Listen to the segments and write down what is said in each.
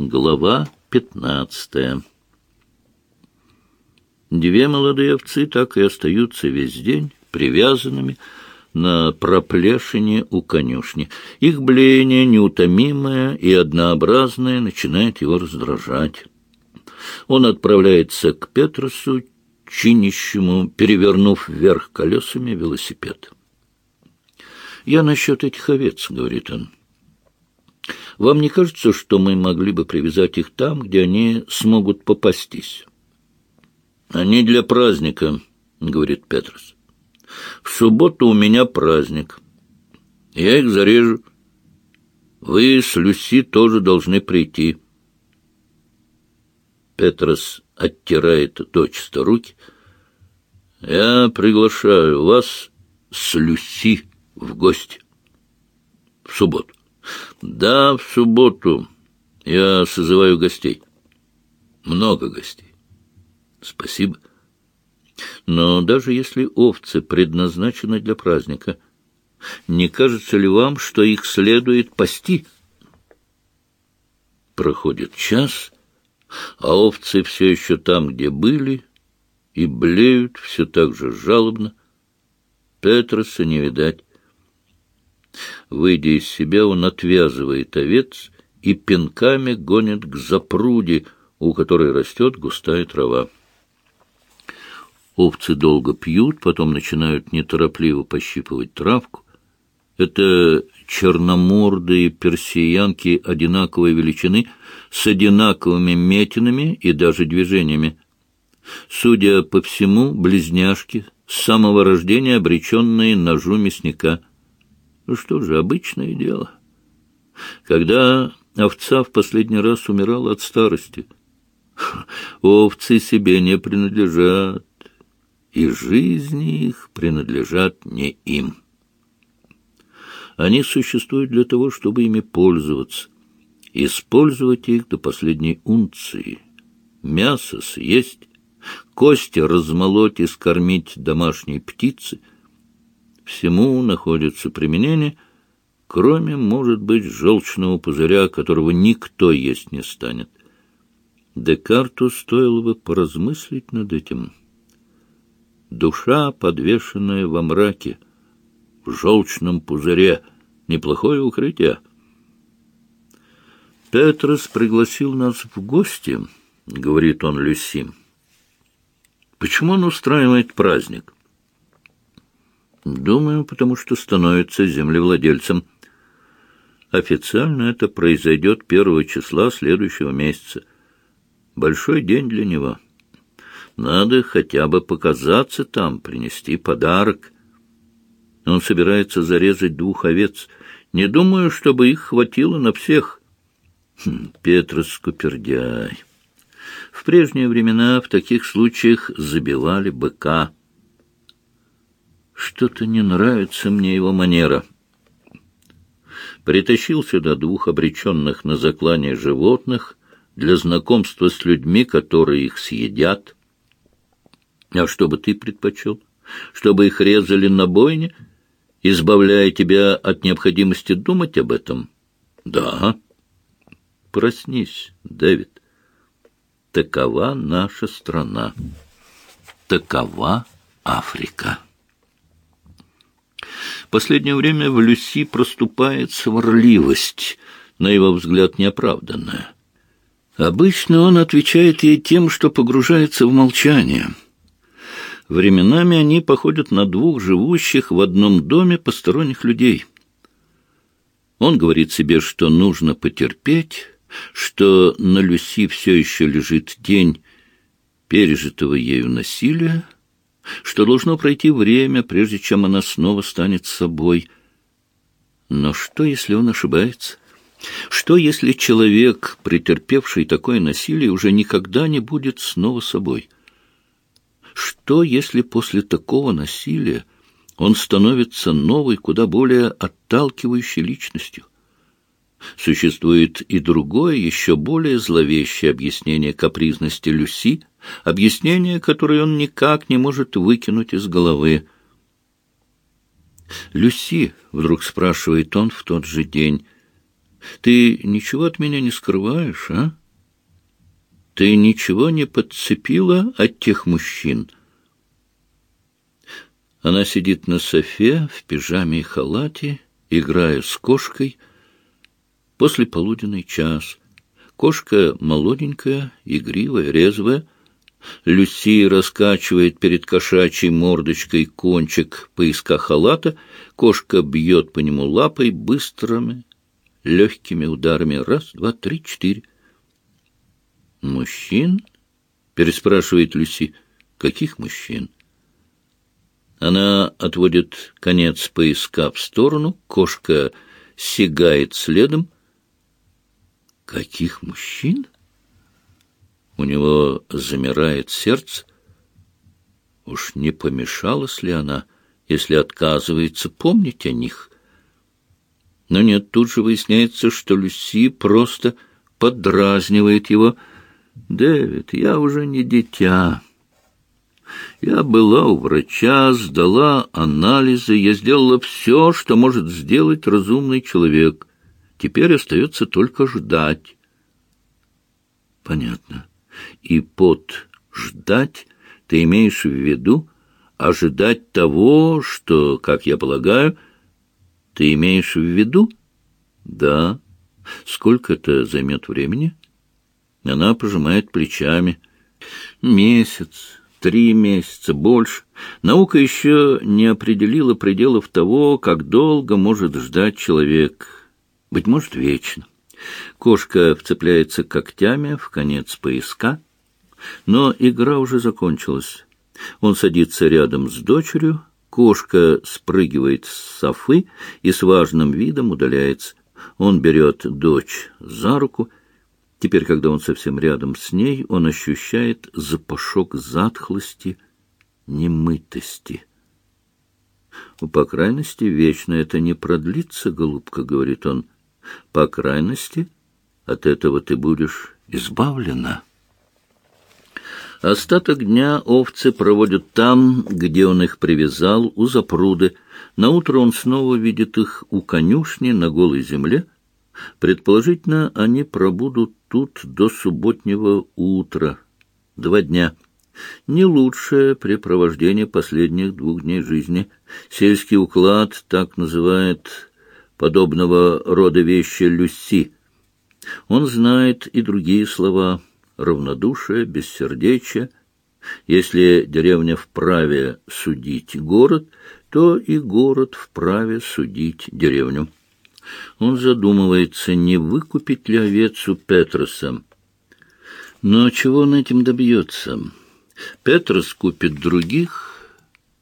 Глава пятнадцатая Две молодые овцы так и остаются весь день привязанными на проплешине у конюшни. Их блеяние, неутомимое и однообразное, начинает его раздражать. Он отправляется к Петросу, чинящему, перевернув вверх колесами велосипед. «Я насчет этих овец», — говорит он. Вам не кажется, что мы могли бы привязать их там, где они смогут попастись? — Они для праздника, — говорит Петрос. — В субботу у меня праздник. Я их зарежу. Вы с Люси тоже должны прийти. Петрос оттирает дочисто руки. Я приглашаю вас с Люси в гости. В субботу. Да, в субботу я созываю гостей. Много гостей. Спасибо. Но даже если овцы предназначены для праздника, не кажется ли вам, что их следует пасти? Проходит час, а овцы все еще там, где были, и блеют все так же жалобно. Петроса не видать. Выйдя из себя, он отвязывает овец и пинками гонит к запруде, у которой растет густая трава. Овцы долго пьют, потом начинают неторопливо пощипывать травку. Это черномордые персиянки одинаковой величины, с одинаковыми метинами и даже движениями. Судя по всему, близняшки, с самого рождения обреченные ножу мясника. Ну что же, обычное дело. Когда овца в последний раз умирала от старости, овцы себе не принадлежат, и жизни их принадлежат не им. Они существуют для того, чтобы ими пользоваться, использовать их до последней унции, мясо съесть, кости размолоть и скормить домашней птице — всему находится применение, кроме, может быть, желчного пузыря, которого никто есть не станет. Декарту стоило бы поразмыслить над этим. Душа, подвешенная во мраке, в желчном пузыре, неплохое укрытие. «Петрос пригласил нас в гости», — говорит он Люси. «Почему он устраивает праздник?» Думаю, потому что становится землевладельцем. Официально это произойдет первого числа следующего месяца. Большой день для него. Надо хотя бы показаться там, принести подарок. Он собирается зарезать двух овец. Не думаю, чтобы их хватило на всех. Хм, Петрос Скупердяй. В прежние времена в таких случаях забивали быка. Что-то не нравится мне его манера. Притащил сюда двух обреченных на заклание животных для знакомства с людьми, которые их съедят. А что бы ты предпочел? Чтобы их резали на бойне, избавляя тебя от необходимости думать об этом? Да. Проснись, Дэвид. Такова наша страна. Такова Африка. Последнее время в Люси проступает сварливость, на его взгляд неоправданная. Обычно он отвечает ей тем, что погружается в молчание. Временами они походят на двух живущих в одном доме посторонних людей. Он говорит себе, что нужно потерпеть, что на Люси все еще лежит тень пережитого ею насилия, что должно пройти время, прежде чем она снова станет собой. Но что, если он ошибается? Что, если человек, претерпевший такое насилие, уже никогда не будет снова собой? Что, если после такого насилия он становится новой, куда более отталкивающей личностью? Существует и другое, еще более зловещее объяснение капризности Люси, объяснение, которое он никак не может выкинуть из головы. «Люси», — вдруг спрашивает он в тот же день, Ты ничего от меня не скрываешь, а? Ты ничего не подцепила от тех мужчин? Она сидит на софе в пижаме и халате, играя с кошкой. После полуденный час. Кошка молоденькая, игривая, резвая. Люси раскачивает перед кошачьей мордочкой кончик поиска халата. Кошка бьет по нему лапой быстрыми, легкими ударами. Раз, два, три, четыре. «Мужчин?» — переспрашивает Люси. «Каких мужчин?» Она отводит конец поиска в сторону, кошка сигает следом. «Каких мужчин?» У него замирает сердце. Уж не помешалась ли она, если отказывается помнить о них? Но нет, тут же выясняется, что Люси просто подразнивает его. «Дэвид, я уже не дитя». Я была у врача, сдала анализы, я сделала все, что может сделать разумный человек. Теперь остается только ждать. Понятно. И под «ждать» ты имеешь в виду ожидать того, что, как я полагаю, ты имеешь в виду? Да. Сколько это займет времени? Она пожимает плечами. Месяц, три месяца, больше. Наука еще не определила пределов того, как долго может ждать человек. Быть может, вечно. Кошка вцепляется когтями в конец поиска, но игра уже закончилась. Он садится рядом с дочерью, кошка спрыгивает с софы и с важным видом удаляется. Он берет дочь за руку Теперь, когда он совсем рядом с ней, он ощущает запашок затхлости, немытости. «По крайности, вечно это не продлится, голубка», — говорит он. «По крайности, от этого ты будешь избавлена». Остаток дня овцы проводят там, где он их привязал, у запруды. Наутро он снова видит их у конюшни на голой земле — Предположительно, они пробудут тут до субботнего утра. Два дня. Не лучшее препровождение последних двух дней жизни. Сельский уклад так называет подобного рода вещи Люси. Он знает и другие слова — равнодушие, бессердечие. Если деревня вправе судить город, то и город вправе судить деревню. Он задумывается, не выкупить ли овец у Петроса. Но чего он этим добьется? Петрос купит других,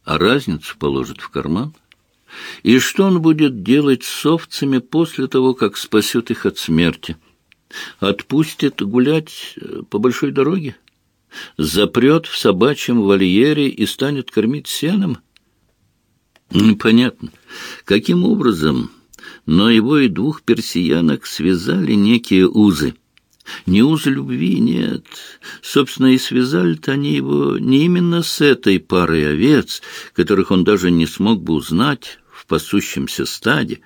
а разницу положит в карман. И что он будет делать с овцами после того, как спасет их от смерти? Отпустит гулять э, по большой дороге? Запрет в собачьем вольере и станет кормить сеном? Непонятно. Каким образом но его и двух персиянок связали некие узы. Не узы любви, нет. Собственно, и связали-то они его не именно с этой парой овец, которых он даже не смог бы узнать в пасущемся стаде.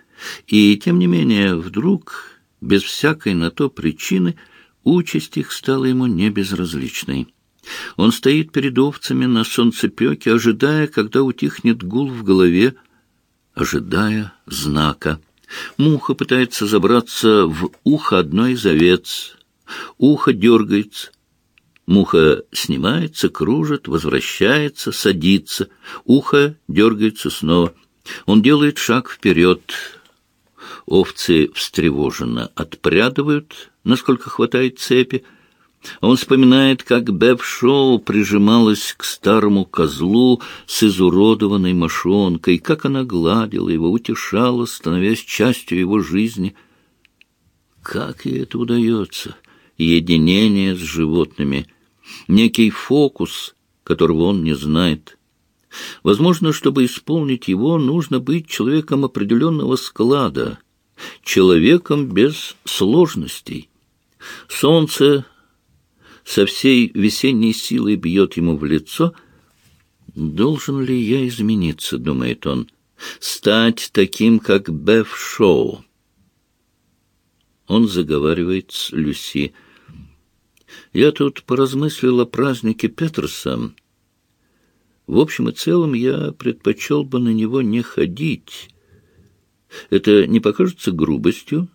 И, тем не менее, вдруг, без всякой на то причины, участь их стала ему небезразличной. Он стоит перед овцами на солнцепеке, ожидая, когда утихнет гул в голове, ожидая знака. Муха пытается забраться в ухо одной из овец. Ухо дергается. Муха снимается, кружит, возвращается, садится. Ухо дергается снова. Он делает шаг вперед. Овцы встревоженно отпрядывают, насколько хватает цепи. Он вспоминает, как Беф Шоу прижималась к старому козлу с изуродованной мошонкой, как она гладила его, утешала, становясь частью его жизни. Как ей это удается? Единение с животными, некий фокус, которого он не знает. Возможно, чтобы исполнить его, нужно быть человеком определенного склада, человеком без сложностей. Солнце со всей весенней силой бьет ему в лицо. «Должен ли я измениться?» — думает он. «Стать таким, как Беф Шоу». Он заговаривает с Люси. «Я тут поразмыслил о празднике Петерса. В общем и целом я предпочел бы на него не ходить. Это не покажется грубостью?»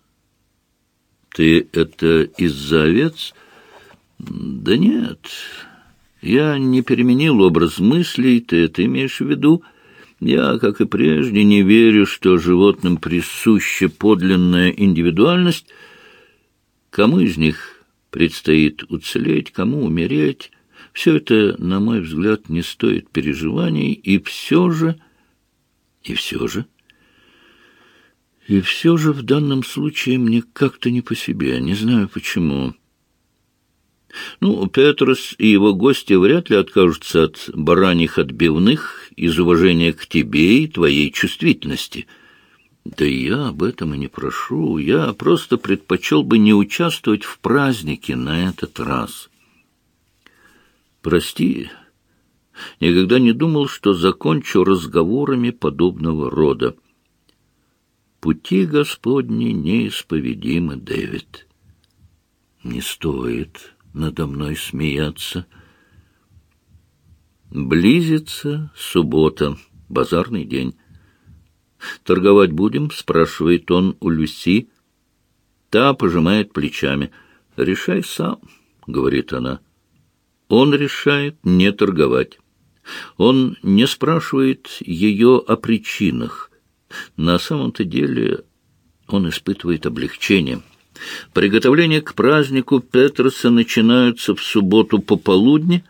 «Ты это из-за овец?» «Да нет, я не переменил образ мыслей, ты это имеешь в виду?» Я, как и прежде, не верю, что животным присуща подлинная индивидуальность. Кому из них предстоит уцелеть, кому умереть, все это, на мой взгляд, не стоит переживаний, и все же... И все же... И все же в данном случае мне как-то не по себе, не знаю почему. Ну, Петрос и его гости вряд ли откажутся от бараньих отбивных из уважения к тебе и твоей чувствительности. Да я об этом и не прошу. Я просто предпочел бы не участвовать в празднике на этот раз. Прости, никогда не думал, что закончу разговорами подобного рода. Пути Господни неисповедимы, Дэвид. Не стоит надо мной смеяться. Близится суббота, базарный день. «Торговать будем?» — спрашивает он у Люси. Та пожимает плечами. «Решай сам», — говорит она. Он решает не торговать. Он не спрашивает ее о причинах. На самом-то деле он испытывает облегчение. Приготовления к празднику Петроса начинаются в субботу пополудни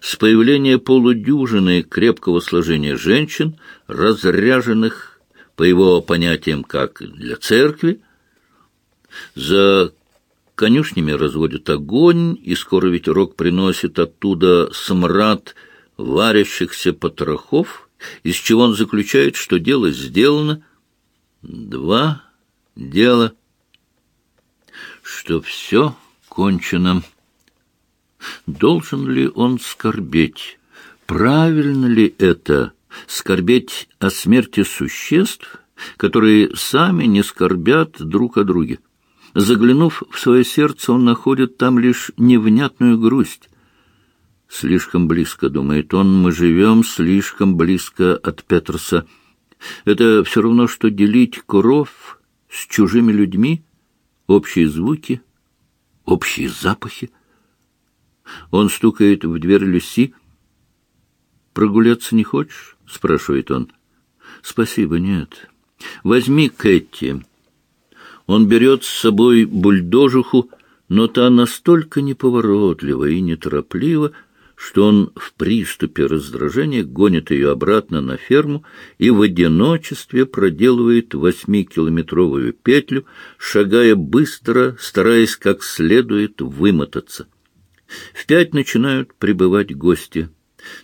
с появления полудюжины крепкого сложения женщин, разряженных, по его понятиям, как для церкви. За конюшнями разводят огонь, и скоро ветерок приносит оттуда смрад варящихся потрохов, из чего он заключает, что дело сделано. Два дела — что все кончено. Должен ли он скорбеть? Правильно ли это скорбеть о смерти существ, которые сами не скорбят друг о друге? Заглянув в свое сердце, он находит там лишь невнятную грусть. Слишком близко, думает он, мы живем слишком близко от Петерса. Это все равно, что делить коров с чужими людьми, общие звуки, общие запахи. Он стукает в дверь Люси. «Прогуляться не хочешь?» — спрашивает он. «Спасибо, нет. Возьми Кэти». Он берет с собой бульдожиху, но та настолько неповоротлива и нетороплива, что он в приступе раздражения гонит ее обратно на ферму и в одиночестве проделывает восьмикилометровую петлю, шагая быстро, стараясь как следует вымотаться. В пять начинают прибывать гости.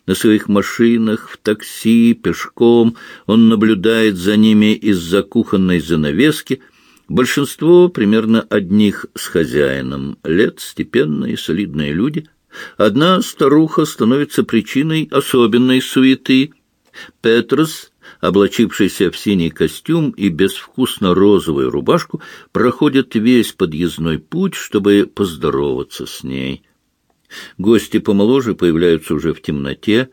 На своих машинах, в такси, пешком он наблюдает за ними из-за кухонной занавески. Большинство примерно одних с хозяином, лет степенные, солидные люди — Одна старуха становится причиной особенной суеты. Петрос, облачившийся в синий костюм и безвкусно-розовую рубашку, проходит весь подъездной путь, чтобы поздороваться с ней. Гости помоложе появляются уже в темноте.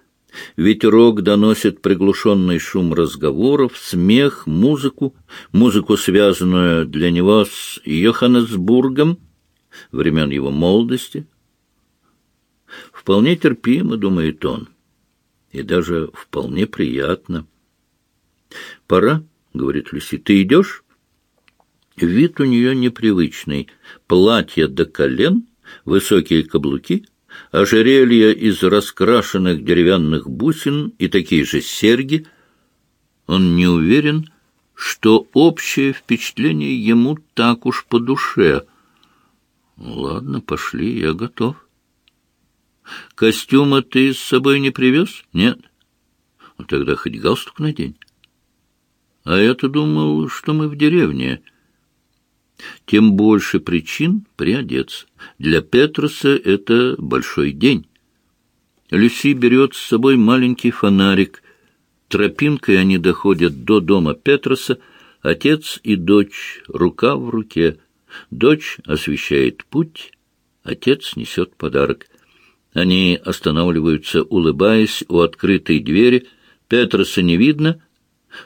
Ветерок доносит приглушенный шум разговоров, смех, музыку, музыку, связанную для него с Йоханнесбургом, времен его молодости — Вполне терпимо, думает он, и даже вполне приятно. «Пора», — говорит Люси, — «ты идешь?» Вид у нее непривычный. Платье до колен, высокие каблуки, ожерелье из раскрашенных деревянных бусин и такие же серьги. Он не уверен, что общее впечатление ему так уж по душе. «Ладно, пошли, я готов». Костюма ты с собой не привез? Нет. Ну, тогда хоть галстук надень. А я-то думал, что мы в деревне. Тем больше причин приодеться. Для Петруса это большой день. Люси берет с собой маленький фонарик. Тропинкой они доходят до дома Петруса, отец и дочь, рука в руке. Дочь освещает путь, отец несет подарок. Они останавливаются, улыбаясь у открытой двери. Петроса не видно.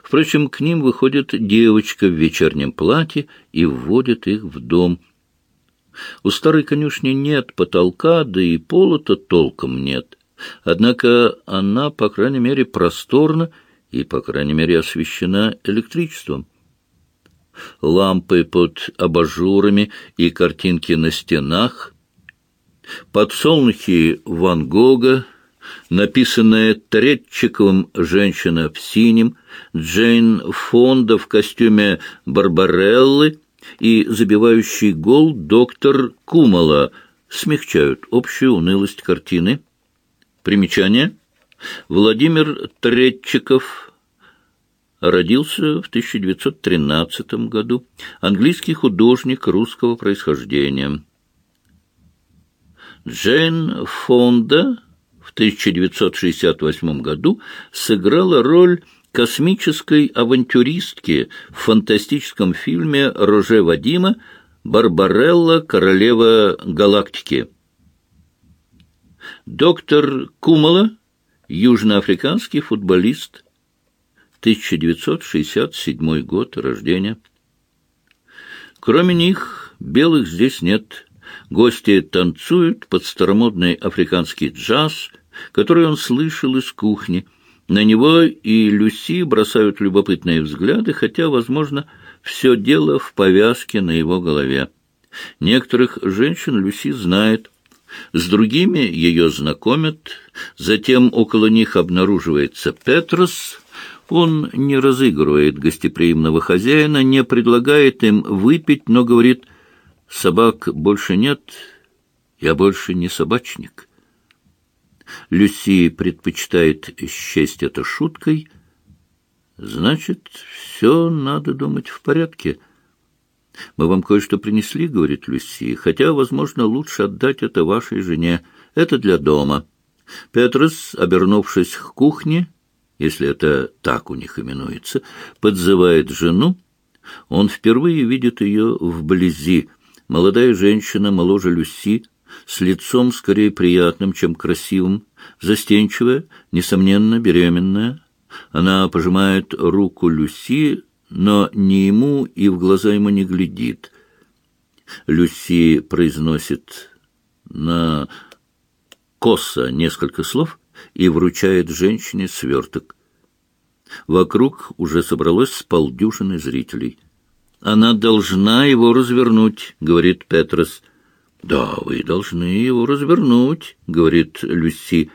Впрочем, к ним выходит девочка в вечернем платье и вводит их в дом. У старой конюшни нет потолка, да и пола-то толком нет. Однако она, по крайней мере, просторна и, по крайней мере, освещена электричеством. Лампы под абажурами и картинки на стенах, подсолнухи Ван Гога, написанная Третчиковым «Женщина в синем», Джейн Фонда в костюме Барбареллы и забивающий гол доктор Кумала смягчают общую унылость картины. Примечание. Владимир Третчиков родился в 1913 году. Английский художник русского происхождения. Джейн Фонда в 1968 году сыграла роль космической авантюристки в фантастическом фильме Роже Вадима «Барбарелла. Королева галактики». Доктор Кумала, южноафриканский футболист, 1967 год рождения. Кроме них, белых здесь нет. Гости танцуют под старомодный африканский джаз, который он слышал из кухни. На него и Люси бросают любопытные взгляды, хотя, возможно, все дело в повязке на его голове. Некоторых женщин Люси знает, с другими ее знакомят, затем около них обнаруживается Петрос. Он не разыгрывает гостеприимного хозяина, не предлагает им выпить, но говорит «собак больше нет, я больше не собачник». Люси предпочитает счесть это шуткой. Значит, все надо думать в порядке — «Мы вам кое-что принесли», — говорит Люси, «хотя, возможно, лучше отдать это вашей жене. Это для дома». Петрос, обернувшись к кухне, если это так у них именуется, подзывает жену. Он впервые видит ее вблизи. Молодая женщина, моложе Люси, с лицом скорее приятным, чем красивым, застенчивая, несомненно, беременная. Она пожимает руку Люси, но ни ему и в глаза ему не глядит. Люси произносит на косо несколько слов и вручает женщине сверток. Вокруг уже собралось с полдюжины зрителей. «Она должна его развернуть», — говорит Петрос. «Да, вы должны его развернуть», — говорит Люси.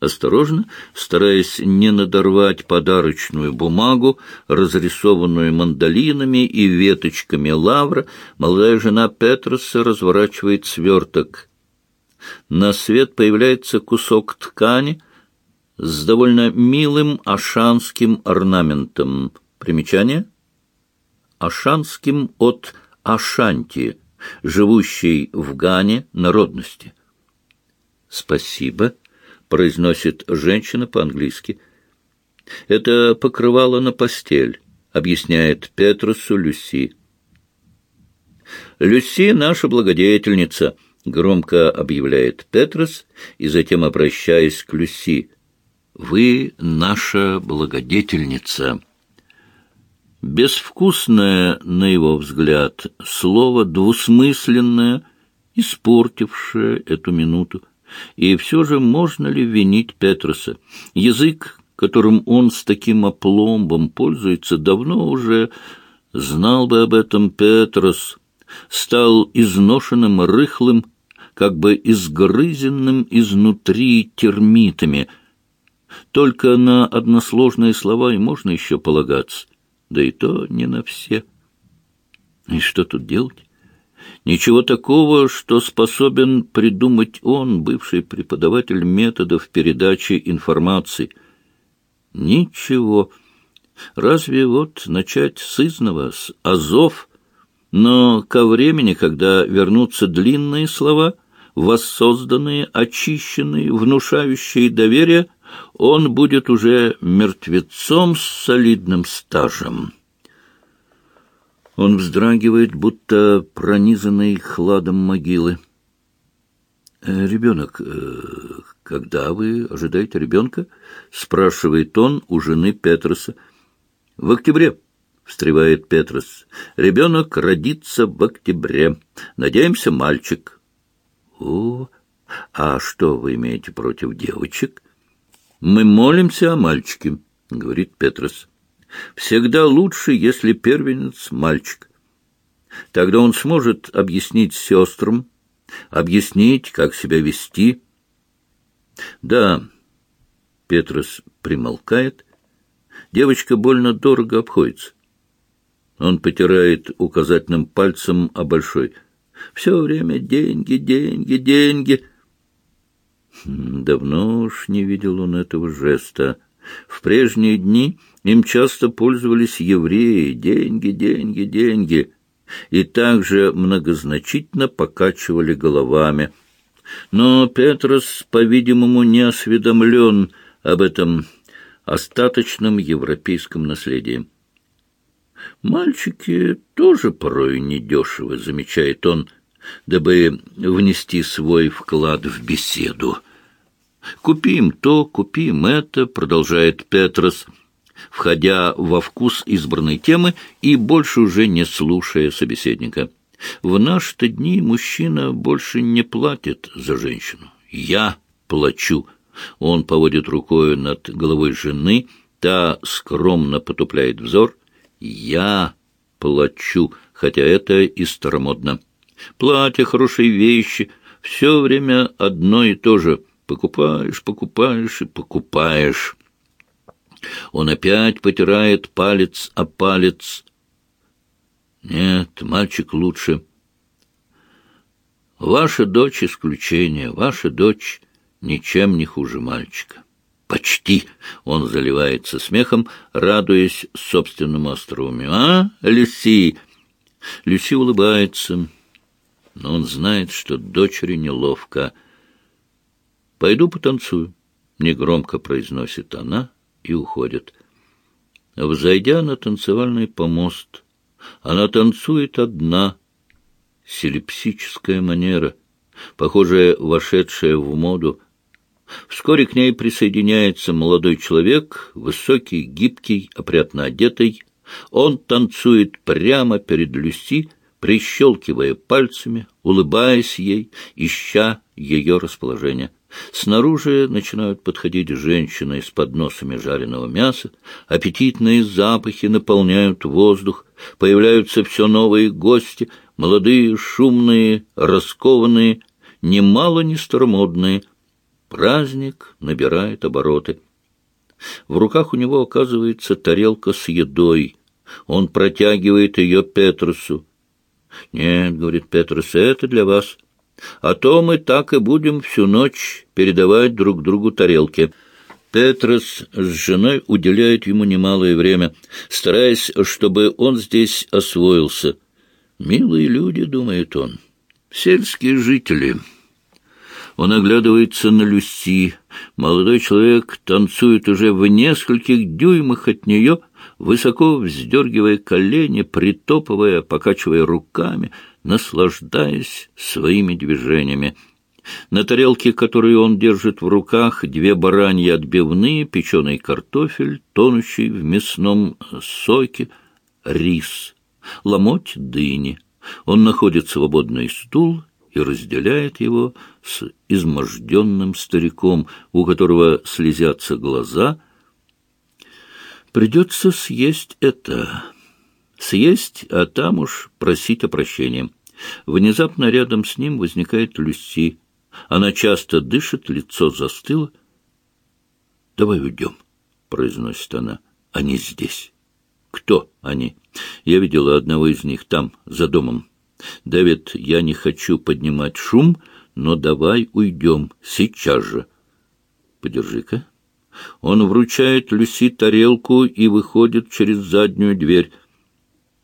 Осторожно, стараясь не надорвать подарочную бумагу, разрисованную мандолинами и веточками лавра, молодая жена Петроса разворачивает сверток. На свет появляется кусок ткани с довольно милым ашанским орнаментом. Примечание? Ашанским от Ашанти, живущей в Гане народности. Спасибо произносит женщина по-английски. «Это покрывало на постель», — объясняет Петрусу Люси. «Люси — наша благодетельница», — громко объявляет Петрос, и затем, обращаясь к Люси, «Вы наша благодетельница». Безвкусное, на его взгляд, слово двусмысленное, испортившее эту минуту. И все же можно ли винить Петроса? Язык, которым он с таким опломбом пользуется, давно уже знал бы об этом Петрос, стал изношенным, рыхлым, как бы изгрызенным изнутри термитами. Только на односложные слова и можно еще полагаться, да и то не на все. И что тут делать? Ничего такого, что способен придумать он, бывший преподаватель методов передачи информации. Ничего. Разве вот начать с изного, с азов, но ко времени, когда вернутся длинные слова, воссозданные, очищенные, внушающие доверие, он будет уже мертвецом с солидным стажем». Он вздрагивает, будто пронизанный хладом могилы. «Э, «Ребенок, э, когда вы ожидаете ребенка?» — спрашивает он у жены Петроса. «В октябре», — встревает Петрос. «Ребенок родится в октябре. Надеемся, мальчик». «О, а что вы имеете против девочек?» «Мы молимся о мальчике», — говорит Петрос. «Всегда лучше, если первенец — мальчик. Тогда он сможет объяснить сестрам, объяснить, как себя вести. Да, Петрос примолкает. Девочка больно дорого обходится. Он потирает указательным пальцем о большой. Все время деньги, деньги, деньги. Давно уж не видел он этого жеста. В прежние дни им часто пользовались евреи. Деньги, деньги, деньги и также многозначительно покачивали головами. Но Петрос, по-видимому, не осведомлен об этом остаточном европейском наследии. «Мальчики тоже порой недешевы», — замечает он, дабы внести свой вклад в беседу. «Купим то, купим это», — продолжает Петрос, — входя во вкус избранной темы и больше уже не слушая собеседника. В наши-то дни мужчина больше не платит за женщину. Я плачу. Он поводит рукой над головой жены, та скромно потупляет взор. Я плачу, хотя это и старомодно. Платье, хорошие вещи, все время одно и то же. Покупаешь, покупаешь и покупаешь. Он опять потирает палец о палец. Нет, мальчик лучше. Ваша дочь исключение, ваша дочь ничем не хуже мальчика. Почти он заливается смехом, радуясь собственному остроумию. А, Люси? Люси улыбается, но он знает, что дочери неловко. «Пойду потанцую», — негромко произносит она, — и уходит. Взойдя на танцевальный помост, она танцует одна, селепсическая манера, похожая, вошедшая в моду. Вскоре к ней присоединяется молодой человек, высокий, гибкий, опрятно одетый. Он танцует прямо перед Люси, прищелкивая пальцами, улыбаясь ей, ища ее расположение. Снаружи начинают подходить женщины с подносами жареного мяса, аппетитные запахи наполняют воздух, появляются все новые гости, молодые, шумные, раскованные, немало не старомодные. Праздник набирает обороты. В руках у него оказывается тарелка с едой. Он протягивает ее Петрусу. «Нет, — говорит Петрус, — это для вас». А то мы так и будем всю ночь передавать друг другу тарелки. Петрос с женой уделяет ему немалое время, стараясь, чтобы он здесь освоился. «Милые люди», — думает он, — «сельские жители». Он оглядывается на Люси. Молодой человек танцует уже в нескольких дюймах от нее, высоко вздергивая колени, притопывая, покачивая руками — наслаждаясь своими движениями. На тарелке, которую он держит в руках, две бараньи отбивные, печеный картофель, тонущий в мясном соке, рис, ломоть дыни. Он находит свободный стул и разделяет его с изможденным стариком, у которого слезятся глаза. Придется съесть это съесть, а там уж просить о прощении. Внезапно рядом с ним возникает Люси. Она часто дышит, лицо застыло. — Давай уйдем, — произносит она. — Они здесь. — Кто они? Я видела одного из них там, за домом. Дэвид, я не хочу поднимать шум, но давай уйдем сейчас же. Подержи-ка. Он вручает Люси тарелку и выходит через заднюю дверь.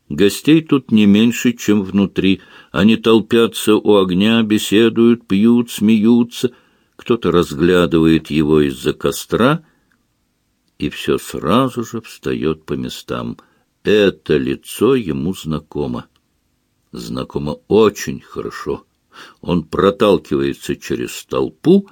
Гостей тут не меньше, чем внутри. Они толпятся у огня, беседуют, пьют, смеются. Кто-то разглядывает его из-за костра, и все сразу же встает по местам. Это лицо ему знакомо. Знакомо очень хорошо. Он проталкивается через толпу,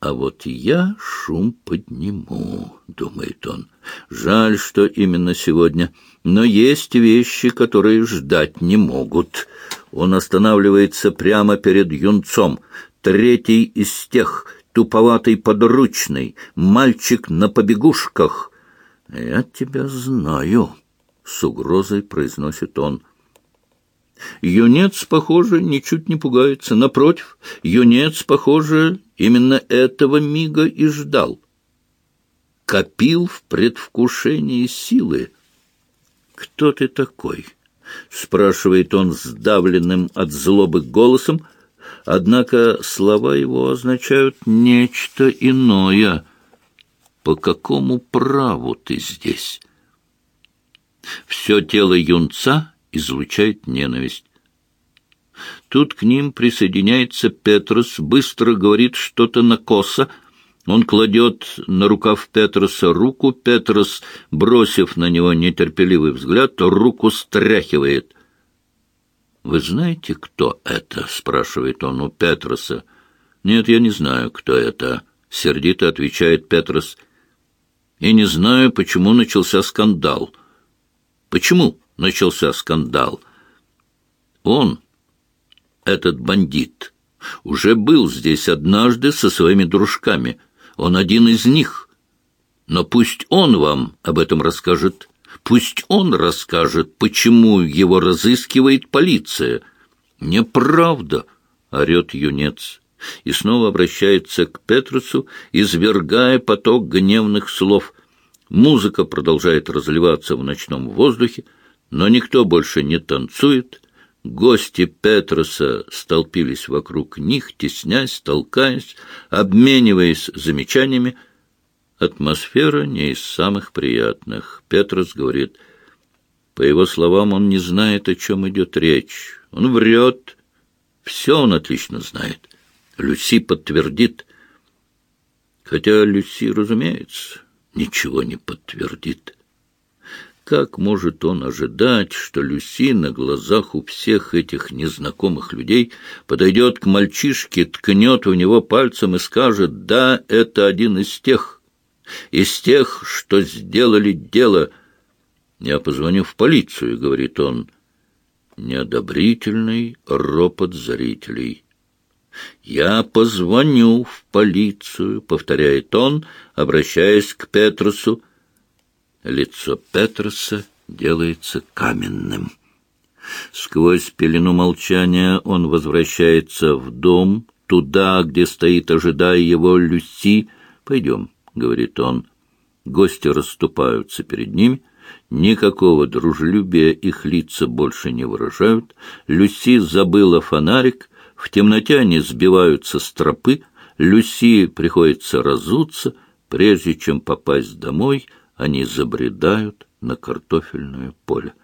а вот я шум подниму, — думает он. Жаль, что именно сегодня, но есть вещи, которые ждать не могут. Он останавливается прямо перед юнцом, третий из тех, туповатый подручный, мальчик на побегушках. «Я тебя знаю», — с угрозой произносит он. Юнец, похоже, ничуть не пугается. Напротив, юнец, похоже, именно этого мига и ждал. Копил в предвкушении силы. «Кто ты такой?» — спрашивает он сдавленным от злобы голосом, однако слова его означают нечто иное. «По какому праву ты здесь?» Все тело юнца излучает ненависть. Тут к ним присоединяется Петрос, быстро говорит что-то на косо. Он кладет на рукав Петроса руку. Петрос, бросив на него нетерпеливый взгляд, руку стряхивает. «Вы знаете, кто это?» — спрашивает он у Петроса. «Нет, я не знаю, кто это», — сердито отвечает Петрос. «И не знаю, почему начался скандал». «Почему?» начался скандал. Он, этот бандит, уже был здесь однажды со своими дружками. Он один из них. Но пусть он вам об этом расскажет. Пусть он расскажет, почему его разыскивает полиция. Неправда, — орет юнец. И снова обращается к Петрусу, извергая поток гневных слов. Музыка продолжает разливаться в ночном воздухе. Но никто больше не танцует. Гости Петроса столпились вокруг них, теснясь, толкаясь, обмениваясь замечаниями. Атмосфера не из самых приятных. Петрос говорит, по его словам, он не знает, о чем идет речь. Он врет. Все он отлично знает. Люси подтвердит. Хотя Люси, разумеется, ничего не подтвердит. Как может он ожидать, что Люси на глазах у всех этих незнакомых людей подойдет к мальчишке, ткнет в него пальцем и скажет «Да, это один из тех, из тех, что сделали дело». «Я позвоню в полицию», — говорит он. Неодобрительный ропот зрителей. «Я позвоню в полицию», — повторяет он, обращаясь к Петрусу. Лицо Петроса делается каменным. Сквозь пелену молчания он возвращается в дом, туда, где стоит, ожидая его, Люси. «Пойдем», — говорит он. Гости расступаются перед ними. Никакого дружелюбия их лица больше не выражают. Люси забыла фонарик. В темноте они сбиваются с тропы. Люси приходится разуться, прежде чем попасть домой — они забредают на картофельное поле.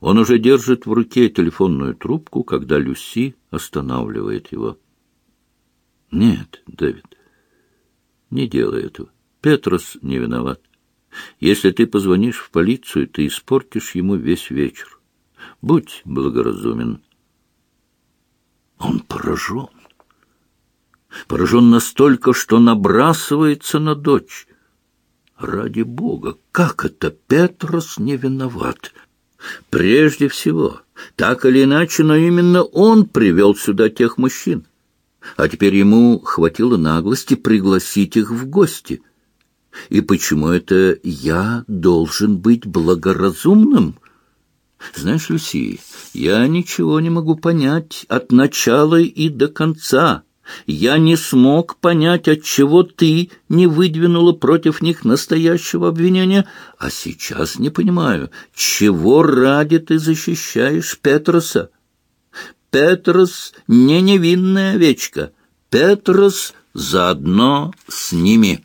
Он уже держит в руке телефонную трубку, когда Люси останавливает его. «Нет, Дэвид, не делай этого. Петрос не виноват. Если ты позвонишь в полицию, ты испортишь ему весь вечер. Будь благоразумен». Он поражен. Поражен настолько, что набрасывается на дочь. Ради Бога, как это Петрос не виноват? Прежде всего, так или иначе, но именно он привел сюда тех мужчин. А теперь ему хватило наглости пригласить их в гости. И почему это я должен быть благоразумным? Знаешь, Люси, я ничего не могу понять от начала и до конца. Я не смог понять, отчего ты не выдвинула против них настоящего обвинения, а сейчас не понимаю, чего ради ты защищаешь Петроса. Петрос — не невинная овечка, Петрос заодно с ними.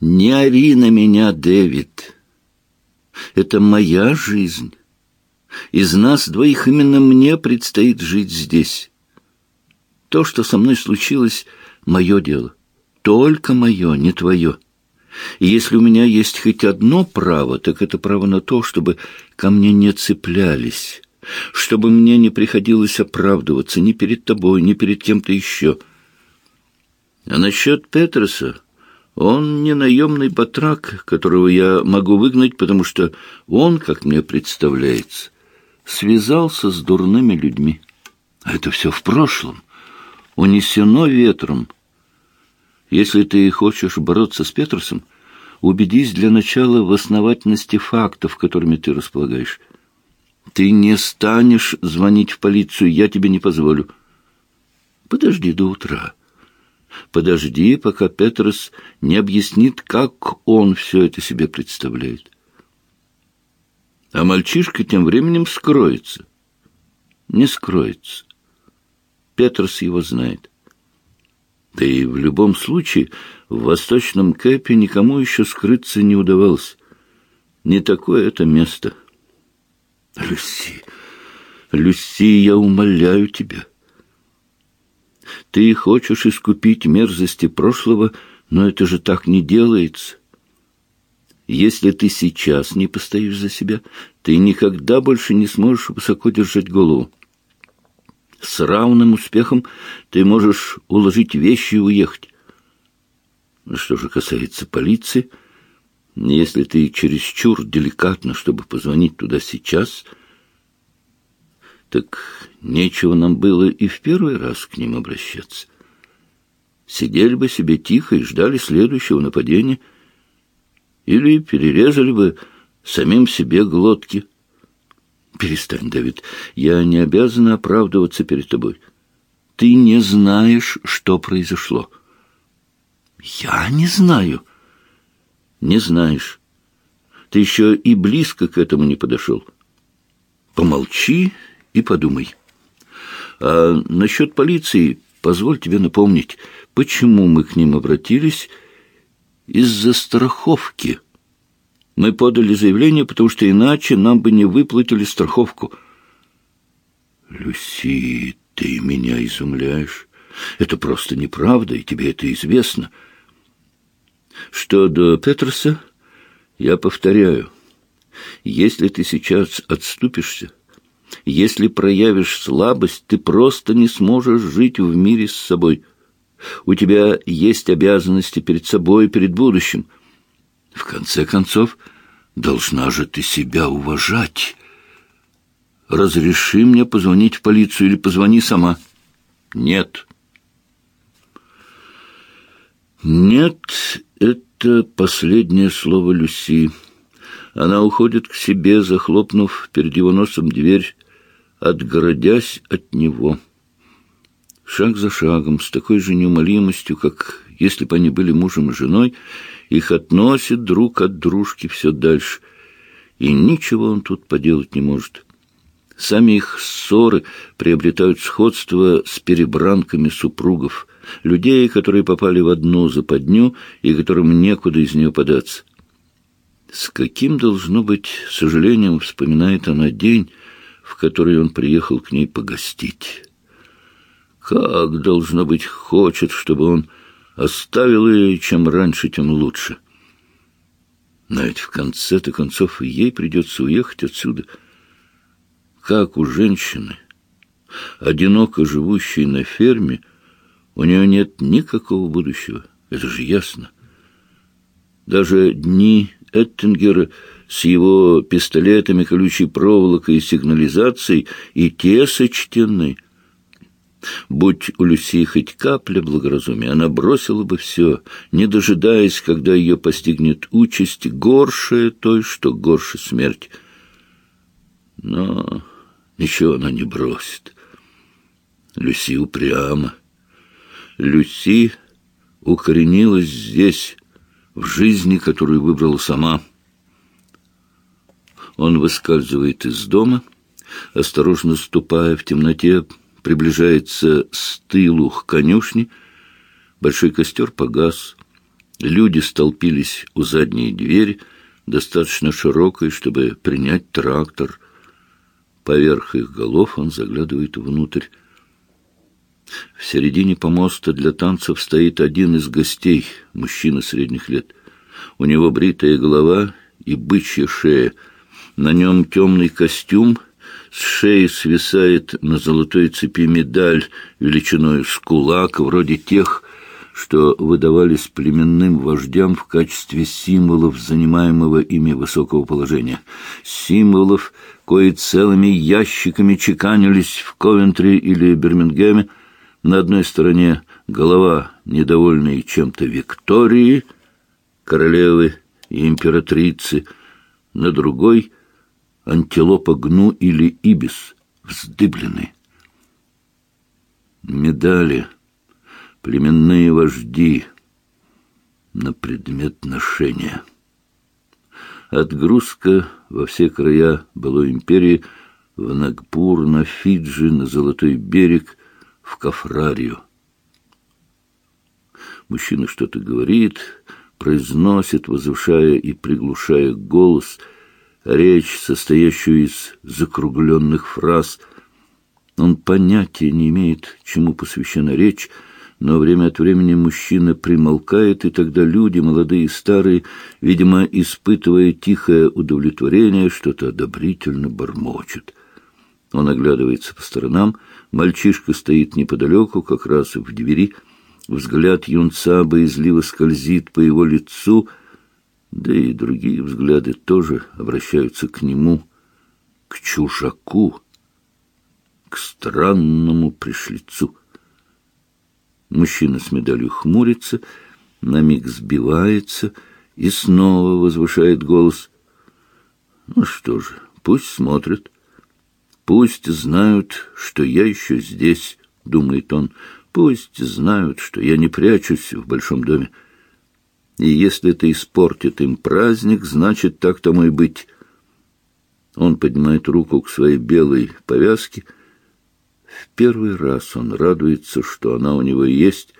Не ори на меня, Дэвид. Это моя жизнь. Из нас двоих именно мне предстоит жить здесь». То, что со мной случилось, — мое дело. Только мое, не твое. И если у меня есть хоть одно право, так это право на то, чтобы ко мне не цеплялись, чтобы мне не приходилось оправдываться ни перед тобой, ни перед кем-то еще. А насчет Петроса, он не наемный батрак, которого я могу выгнать, потому что он, как мне представляется, связался с дурными людьми. А это все в прошлом, унесено ветром. Если ты хочешь бороться с Петерсом, убедись для начала в основательности фактов, которыми ты располагаешь. Ты не станешь звонить в полицию, я тебе не позволю. Подожди до утра. Подожди, пока Петрос не объяснит, как он все это себе представляет. А мальчишка тем временем скроется. Не скроется. Петрос его знает. Да и в любом случае в Восточном Кэпе никому еще скрыться не удавалось. Не такое это место. Люси, Люси, я умоляю тебя. Ты хочешь искупить мерзости прошлого, но это же так не делается. Если ты сейчас не постоишь за себя, ты никогда больше не сможешь высоко держать голову. С равным успехом ты можешь уложить вещи и уехать. Что же касается полиции, если ты чересчур деликатно, чтобы позвонить туда сейчас, так нечего нам было и в первый раз к ним обращаться. Сидели бы себе тихо и ждали следующего нападения, или перерезали бы самим себе глотки. Перестань, Давид, я не обязана оправдываться перед тобой. Ты не знаешь, что произошло. Я не знаю. Не знаешь. Ты еще и близко к этому не подошел. Помолчи и подумай. А насчет полиции, позволь тебе напомнить, почему мы к ним обратились из-за страховки. Мы подали заявление, потому что иначе нам бы не выплатили страховку. Люси, ты меня изумляешь. Это просто неправда, и тебе это известно. Что до Петерса, я повторяю, если ты сейчас отступишься, если проявишь слабость, ты просто не сможешь жить в мире с собой. У тебя есть обязанности перед собой и перед будущим — в конце концов, должна же ты себя уважать. Разреши мне позвонить в полицию или позвони сама. Нет. Нет, это последнее слово Люси. Она уходит к себе, захлопнув перед его носом дверь, отгородясь от него. Шаг за шагом, с такой же неумолимостью, как если бы они были мужем и женой, их относят друг от дружки все дальше, и ничего он тут поделать не может. Сами их ссоры приобретают сходство с перебранками супругов, людей, которые попали в одну западню и которым некуда из нее податься. С каким, должно быть, сожалением вспоминает она день, в который он приехал к ней погостить. Как, должно быть, хочет, чтобы он Оставил ее, чем раньше, тем лучше. Но ведь в конце-то концов ей придется уехать отсюда. Как у женщины, одиноко живущей на ферме, у нее нет никакого будущего. Это же ясно. Даже дни Эттингера с его пистолетами, колючей проволокой и сигнализацией и те сочтены — Будь у Люси хоть капля благоразумия, она бросила бы все, не дожидаясь, когда ее постигнет участь, горшая той, что горше смерть. Но ничего она не бросит. Люси упряма. Люси укоренилась здесь, в жизни, которую выбрала сама. Он выскальзывает из дома, осторожно ступая в темноте, приближается с тылу к конюшне. Большой костер погас. Люди столпились у задней двери, достаточно широкой, чтобы принять трактор. Поверх их голов он заглядывает внутрь. В середине помоста для танцев стоит один из гостей, мужчина средних лет. У него бритая голова и бычья шея. На нем темный костюм, с шеи свисает на золотой цепи медаль величиной с кулак, вроде тех, что выдавались племенным вождям в качестве символов занимаемого ими высокого положения. Символов, кои целыми ящиками чеканились в Ковентри или Бирмингеме. На одной стороне голова недовольной чем-то Виктории, королевы и императрицы, на другой — антилопа гну или ибис, вздыбленный. Медали — племенные вожди на предмет ношения. Отгрузка во все края былой империи в Нагпур, на Фиджи, на Золотой берег, в Кафрарию. Мужчина что-то говорит, произносит, возвышая и приглушая голос, речь, состоящую из закругленных фраз. Он понятия не имеет, чему посвящена речь, но время от времени мужчина примолкает, и тогда люди, молодые и старые, видимо, испытывая тихое удовлетворение, что-то одобрительно бормочут. Он оглядывается по сторонам, мальчишка стоит неподалеку, как раз в двери, взгляд юнца боязливо скользит по его лицу, да и другие взгляды тоже обращаются к нему, к чужаку, к странному пришлицу. Мужчина с медалью хмурится, на миг сбивается и снова возвышает голос. Ну что же, пусть смотрят. Пусть знают, что я еще здесь, думает он. Пусть знают, что я не прячусь в большом доме. И если это испортит им праздник, значит, так тому и быть. Он поднимает руку к своей белой повязке — в первый раз он радуется, что она у него есть,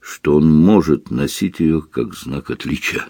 что он может носить ее как знак отличия.